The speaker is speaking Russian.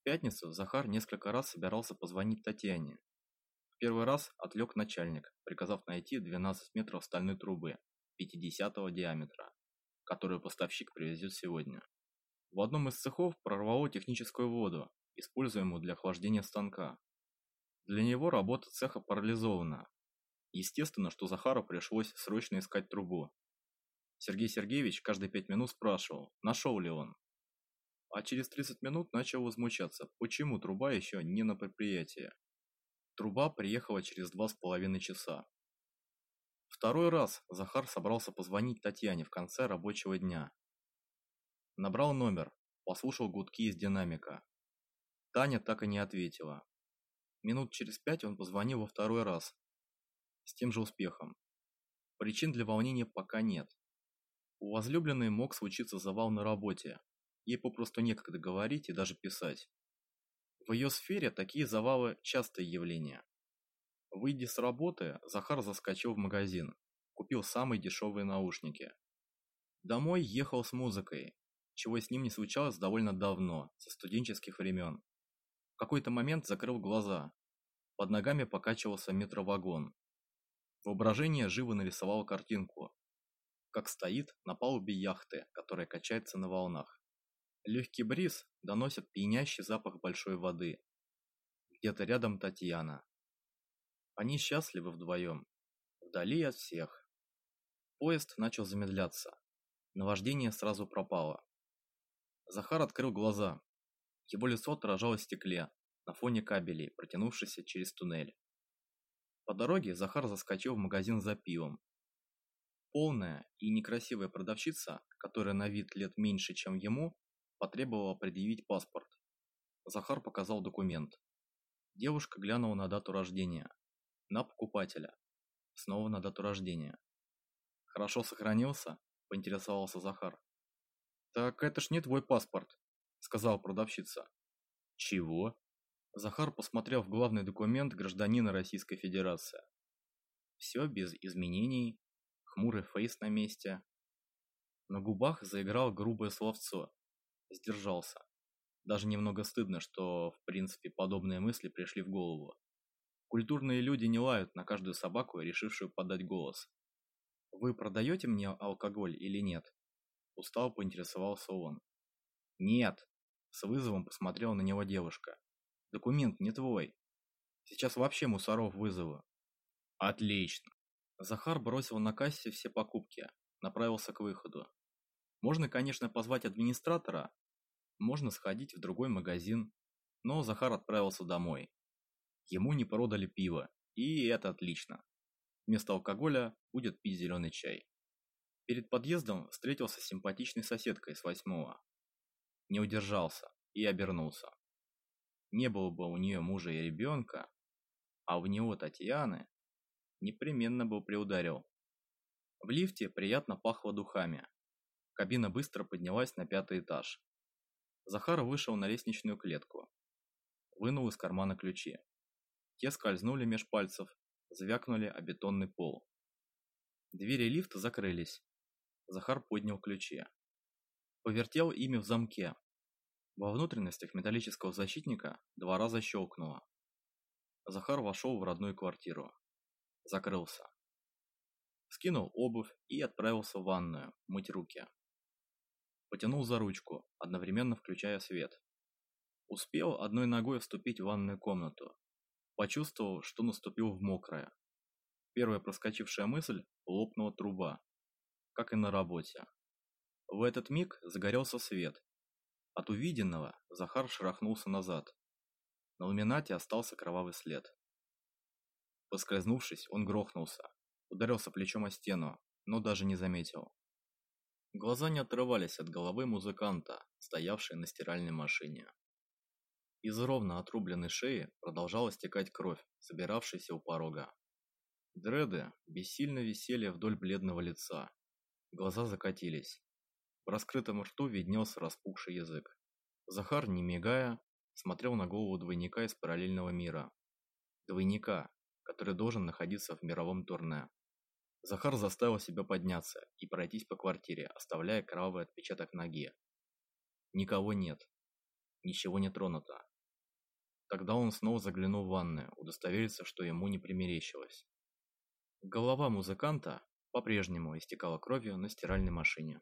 В пятницу Захар несколько раз собирался позвонить Татьяне. В первый раз отвлек начальник, приказав найти 12 метров стальной трубы 50 диаметра, которую поставщик привезет сегодня. В одном из цехов прорвало техническую воду, используемую для охлаждения станка. Для него работа цеха парализована. Естественно, что Захару пришлось срочно искать трубу. Сергей Сергеевич каждые пять минут спрашивал, нашел ли он. А через 30 минут начал возмущаться, почему труба еще не на предприятии. Труба приехала через два с половиной часа. Второй раз Захар собрался позвонить Татьяне в конце рабочего дня. Набрал номер, послушал гудки из динамика. Таня так и не ответила. Минут через пять он позвонил во второй раз. С тем же успехом. Причин для волнения пока нет. У возлюбленной мог случиться завал на работе. Ей попросту некогда говорить и даже писать. В ее сфере такие завалы – частое явление. Выйдя с работы, Захар заскочил в магазин, купил самые дешевые наушники. Домой ехал с музыкой, чего с ним не случалось довольно давно, со студенческих времен. В какой-то момент закрыл глаза. Под ногами покачивался метровагон. Воображение живо нарисовало картинку. Как стоит на палубе яхты, которая качается на волнах. Легкий бриз доносит пьянящий запах большой воды. Где-то рядом Татьяна. Они счастливы вдвоем, вдали от всех. Поезд начал замедляться. Наваждение сразу пропало. Захар открыл глаза. Его лицо отражалось в стекле, на фоне кабелей, протянувшихся через туннель. По дороге Захар заскочил в магазин за пивом. Полная и некрасивая продавщица, которая на вид лет меньше, чем ему, потребовала предъявить паспорт. Захар показал документ. Девушка глянула на дату рождения. На покупателя. Снова на дату рождения. «Хорошо сохранился?» – поинтересовался Захар. «Так это ж не твой паспорт», – сказала продавщица. «Чего?» Захар посмотрел в главный документ гражданина Российской Федерации. Все без изменений, хмурый фейс на месте. На губах заиграл грубое словцо. Сдержался. Даже немного стыдно, что, в принципе, подобные мысли пришли в голову. Культурные люди не лают на каждую собаку, решившую подать голос. «Вы продаете мне алкоголь или нет?» Устал поинтересовался он. «Нет!» С вызовом посмотрела на него девушка. «Документ не твой. Сейчас вообще мусоров вызову». «Отлично!» Захар бросил на кассе все покупки, направился к выходу. Можно, конечно, позвать администратора, можно сходить в другой магазин, но Захар отправился домой. Ему не продали пиво, и это отлично. Вместо алкоголя будет пить зеленый чай. Перед подъездом встретился с симпатичной соседкой с восьмого. Не удержался и обернулся. Не было бы у нее мужа и ребенка, а у него Татьяны, непременно бы приударил. В лифте приятно пахло духами. Кабина быстро поднялась на пятый этаж. Захар вышел на лестничную клетку. Вынул из кармана ключи. Те скользнули меж пальцев, звякнули о бетонный пол. Двери лифта закрылись. Захар поднял ключи. Повертел ими в замке. Во внутренностях металлического защитника два раза щелкнуло. Захар вошел в родную квартиру. Закрылся. Скинул обувь и отправился в ванную, мыть руки. Потянул за ручку, одновременно включая свет. Успел одной ногой вступить в ванную комнату. Почувствовал, что наступил в мокрое. Первая проскочившая мысль – лопнула труба как и на работе. В этот миг загорелся свет. От увиденного Захар шарахнулся назад. На ламинате остался кровавый след. Поскользнувшись, он грохнулся, ударился плечом о стену, но даже не заметил. Глаза не отрывались от головы музыканта, стоявшей на стиральной машине. Из ровно отрубленной шеи продолжала стекать кровь, собиравшаяся у порога. Дреды бессильно висели вдоль бледного лица, Глаза закатились. В раскрытом рту виднелся распухший язык. Захар, не мигая, смотрел на голову двойника из параллельного мира. Двойника, который должен находиться в мировом турне. Захар заставил себя подняться и пройтись по квартире, оставляя кровавый отпечаток ноги. Никого нет. Ничего не тронуто. Тогда он снова заглянул в ванную, удостовериться, что ему не примерещилось. Голова музыканта по-прежнему истекала кровью на стиральной машине.